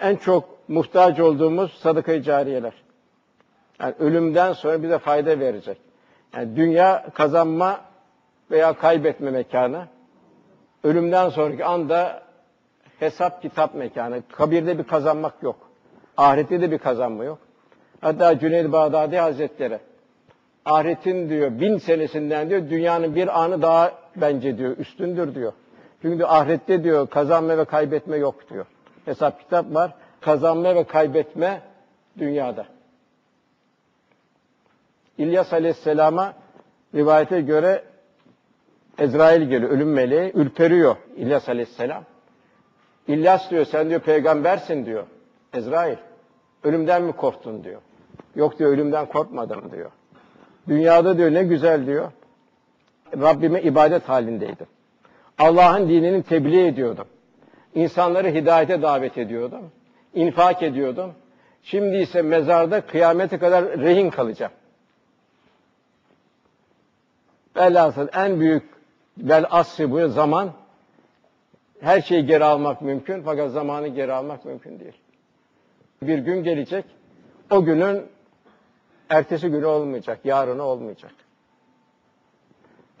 En çok muhtaç olduğumuz sadaka-i cariyeler. Yani ölümden sonra bize fayda verecek. Yani dünya kazanma veya kaybetme mekanı. Ölümden sonraki anda hesap kitap mekanı. Kabirde bir kazanmak yok. Ahirette de bir kazanma yok. Hatta Cüneyd Bağdadi Hazretleri ahiretin diyor bin senesinden diyor dünyanın bir anı daha bence diyor üstündür diyor. Çünkü diyor, ahirette diyor kazanma ve kaybetme yok diyor. Hesap kitap var. Kazanma ve kaybetme dünyada. İlyas Aleyhisselam'a rivayete göre Ezrail geliyor, ölüm meleği, ürperiyor İlyas Aleyhisselam. İlyas diyor, sen diyor peygambersin diyor. Ezrail, ölümden mi korktun diyor. Yok diyor, ölümden korkmadım diyor. Dünyada diyor ne güzel diyor. Rabbime ibadet halindeydim. Allah'ın dinini tebliğ ediyordum. İnsanları hidayete davet ediyordum. İnfak ediyordum. Şimdi ise mezarda kıyamete kadar rehin kalacağım. Velhasıl en büyük vel asri bu zaman her şeyi geri almak mümkün fakat zamanı geri almak mümkün değil. Bir gün gelecek, o günün ertesi günü olmayacak, yarını olmayacak.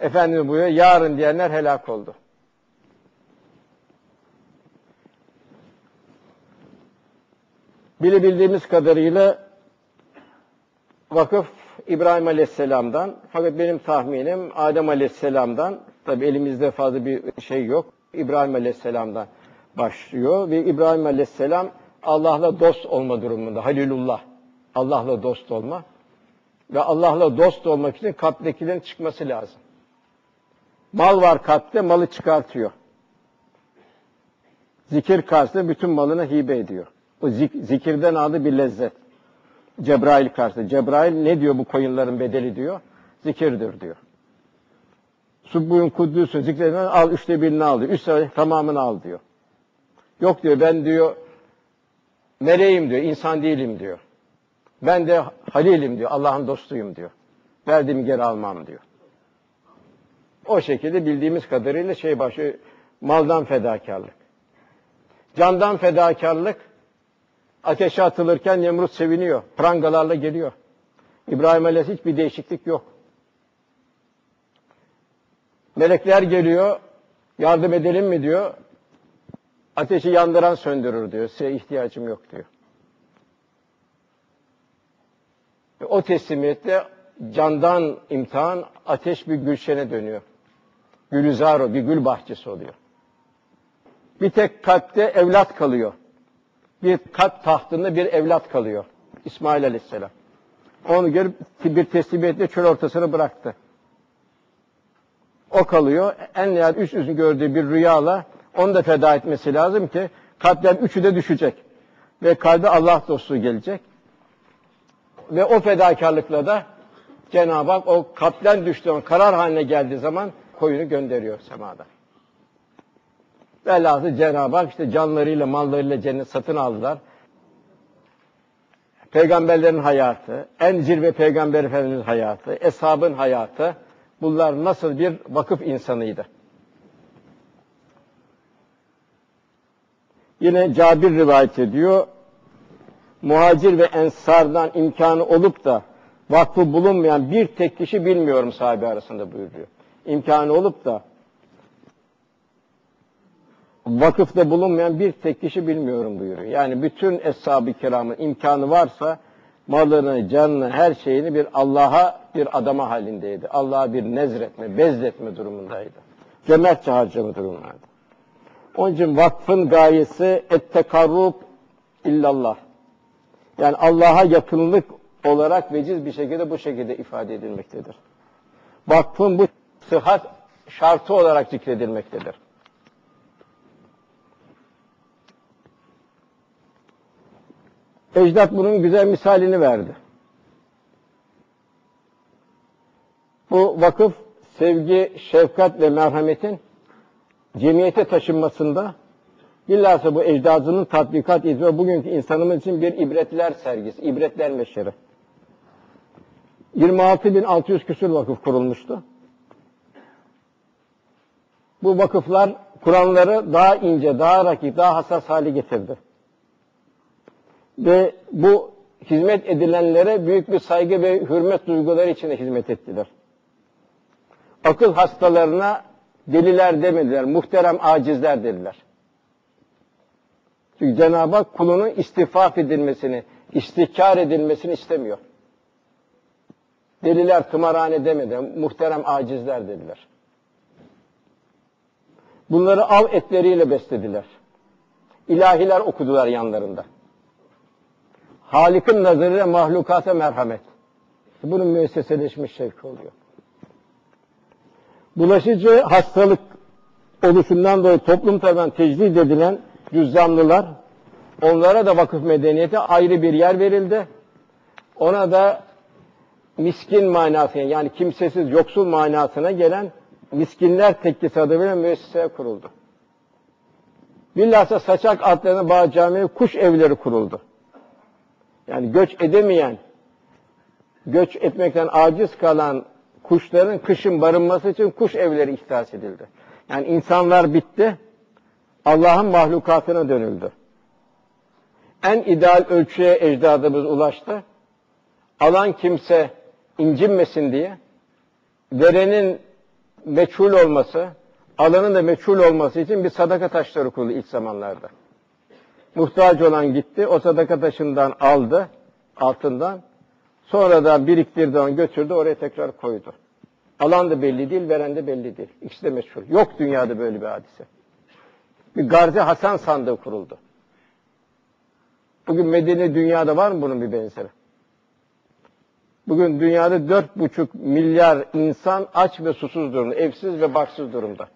Efendimiz buyuruyor, yarın diyenler helak oldu. Bilebildiğimiz kadarıyla vakıf İbrahim Aleyhisselam'dan fakat benim tahminim Adem Aleyhisselam'dan tabi elimizde fazla bir şey yok. İbrahim Aleyhisselam'dan başlıyor ve İbrahim Aleyhisselam Allah'la dost olma durumunda. Halilullah. Allah'la dost olma. Ve Allah'la dost olmak için kalptekilerin çıkması lazım. Mal var kalpte, malı çıkartıyor. Zikir karşısında bütün malını hibe ediyor. O zik zikirden aldığı bir lezzet. Cebrail karşısında. Cebrail ne diyor bu koyunların bedeli diyor? Zikirdir diyor. Subbuyun kuddüsün zikredilen al üçte birini al diyor. Üç sene tamamını al diyor. Yok diyor ben diyor meleğim diyor, insan değilim diyor. Ben de halilim diyor, Allah'ın dostuyum diyor. Verdiğimi geri almam diyor. O şekilde bildiğimiz kadarıyla şey başı maldan fedakarlık. Candan fedakarlık ateşe atılırken Nemrut seviniyor. Prangalarla geliyor. İbrahim Aleyhisselam hiçbir değişiklik yok. Melekler geliyor. Yardım edelim mi diyor. Ateşi yandıran söndürür diyor. Size ihtiyacım yok diyor. Ve o teslimiyette candan imtihan ateş bir gülşene dönüyor. Gülizar o, bir gül bahçesi oluyor. Bir tek kalpte evlat kalıyor. Bir kalp tahtında bir evlat kalıyor. İsmail Aleyhisselam. Onu görüp bir teslimiyetle çöl ortasına bıraktı. O kalıyor. En nihayet üç yüzün gördüğü bir rüyala onu da feda etmesi lazım ki kalpten üçü de düşecek. Ve kalbe Allah dostu gelecek. Ve o fedakarlıkla da Cenab-ı Hak o kalpten düştüğü karar haline geldiği zaman koyunu gönderiyor semada. Velhasıl Cenab-ı Hak işte canlarıyla, mallarıyla cennet satın aldılar. Peygamberlerin hayatı, en zirve Peygamber Efendimiz hayatı, eshabın hayatı, bunlar nasıl bir vakıf insanıydı. Yine Cabir rivayet ediyor. Muhacir ve ensardan imkanı olup da vakfı bulunmayan bir tek kişi bilmiyorum sahibi arasında buyuruyor. İmkanı olup da vakıfta bulunmayan bir tek kişi bilmiyorum buyuruyor. Yani bütün eshab-ı kiramın imkanı varsa malını, canını, her şeyini bir Allah'a bir adama halindeydi. Allah'a bir nezretme, bezletme durumundaydı. Cömertçe harcama durumundaydı. Onun için vakfın gayesi ettekarrub illallah. Yani Allah'a yakınlık olarak veciz bir şekilde bu şekilde ifade edilmektedir. Vakfın bu sıhhat şartı olarak zikredilmektedir. Ecdat bunun güzel misalini verdi. Bu vakıf sevgi, şefkat ve merhametin cemiyete taşınmasında bilhassa bu ecdadının tatbikat ediyor. Bugünkü insanımız için bir ibretler sergisi, ibretler meşeri. 26.600 küsur vakıf kurulmuştu. Bu vakıflar Kur'anları daha ince, daha rakip, daha hassas hale getirdi. Ve bu hizmet edilenlere büyük bir saygı ve hürmet duyguları içinde hizmet ettiler. Akıl hastalarına deliler demediler, muhterem acizler dediler. Çünkü Cenab-ı Hak kulunun istifaf edilmesini, istihkar edilmesini istemiyor. Deliler tımarhane demedi, muhterem acizler dediler. Bunları av etleriyle beslediler. İlahiler okudular yanlarında. Halik'in nazarıyla mahlukata merhamet. Bunun müesseseleşmiş şevki oluyor. Bulaşıcı hastalık oluşundan dolayı toplum tarafından tecrid edilen cüzzamlılar, onlara da vakıf medeniyeti ayrı bir yer verildi. Ona da miskin manasına yani kimsesiz, yoksul manasına gelen miskinler tekkisi adı verilen müesseseye kuruldu. Bilhassa Saçak adlarına Bağ Camii kuş evleri kuruldu. Yani göç edemeyen, göç etmekten aciz kalan kuşların kışın barınması için kuş evleri ihdas edildi. Yani insanlar bitti, Allah'ın mahlukatına dönüldü. En ideal ölçüye ecdadımız ulaştı. Alan kimse incinmesin diye, verenin meçhul olması, alanın da meçhul olması için bir sadaka taşları kuruldu ilk zamanlarda. Muhtaç olan gitti, o sadaka taşından aldı, altından. Sonradan biriktirdi onu götürdü, oraya tekrar koydu. Alan da belli değil, veren de belli değil. İkisi de meşhur. Yok dünyada böyle bir hadise. Bir Gazi Hasan sandığı kuruldu. Bugün medeni dünyada var mı bunun bir benzeri? Bugün dünyada dört buçuk milyar insan aç ve susuz durumda, evsiz ve baksız durumda.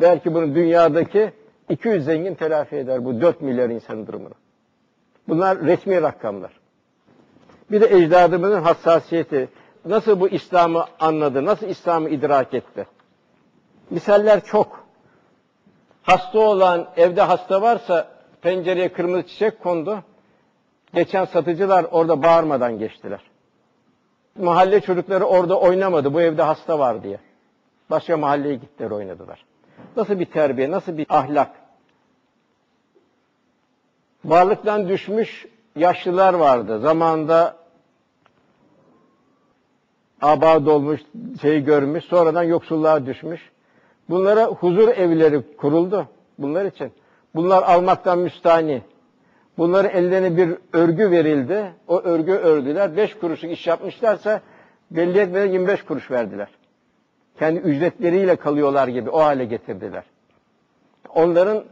Belki bunu dünyadaki 200 zengin telafi eder bu 4 milyar insanın durumunu. Bunlar resmi rakamlar. Bir de ecdadımızın hassasiyeti. Nasıl bu İslam'ı anladı, nasıl İslam'ı idrak etti? Misaller çok. Hasta olan, evde hasta varsa pencereye kırmızı çiçek kondu. Geçen satıcılar orada bağırmadan geçtiler. Mahalle çocukları orada oynamadı, bu evde hasta var diye. Başka mahalleye gittiler oynadılar. Nasıl bir terbiye, nasıl bir ahlak? Varlıktan düşmüş yaşlılar vardı. Zamanında abad olmuş, şeyi görmüş, sonradan yoksulluğa düşmüş. Bunlara huzur evleri kuruldu bunlar için. Bunlar almaktan müstani. Bunları ellerine bir örgü verildi. O örgü ördüler. Beş kuruşluk iş yapmışlarsa belli etmeden 25 kuruş verdiler. Kendi ücretleriyle kalıyorlar gibi o hale getirdiler. Onların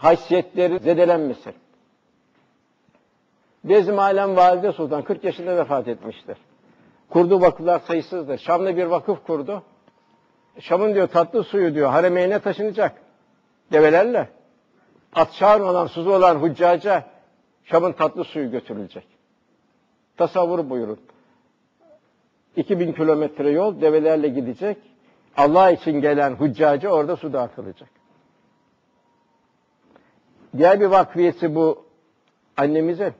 haysiyetleri zedelenmesin. Bezmi Alem Valide Sultan 40 yaşında vefat etmiştir. Kurduğu vakıflar sayısızdır. Şam'da bir vakıf kurdu. Şam'ın diyor tatlı suyu diyor haremeyne taşınacak. Develerle. Atşağın olan, suzu olan huccaca Şam'ın tatlı suyu götürülecek. Tasavvur buyurun. 2000 kilometre yol develerle gidecek. Allah için gelen huccaca orada su dağıtılacak. Diğer bir vakfiyesi bu annemize.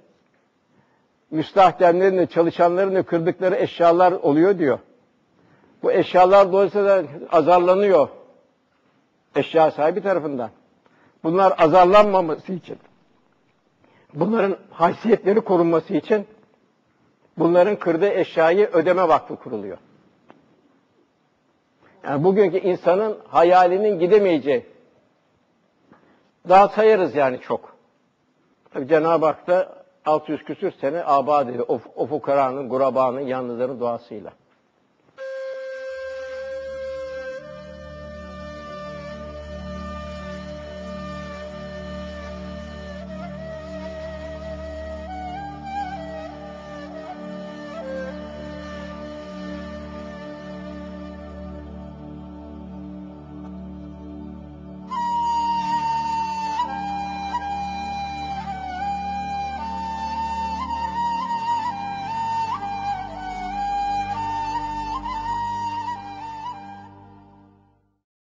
Müstahdemlerin çalışanların kırdıkları eşyalar oluyor diyor. Bu eşyalar dolayısıyla azarlanıyor eşya sahibi tarafından. Bunlar azarlanmaması için, bunların haysiyetleri korunması için bunların kırdığı eşyayı ödeme vakfı kuruluyor. Yani bugünkü insanın hayalinin gidemeyeceği, daha sayarız yani çok. Tabi Cenab-ı Hak da 600 küsür sene abad ediyor. O, o fukaranın, gurabanın, yalnızların duasıyla.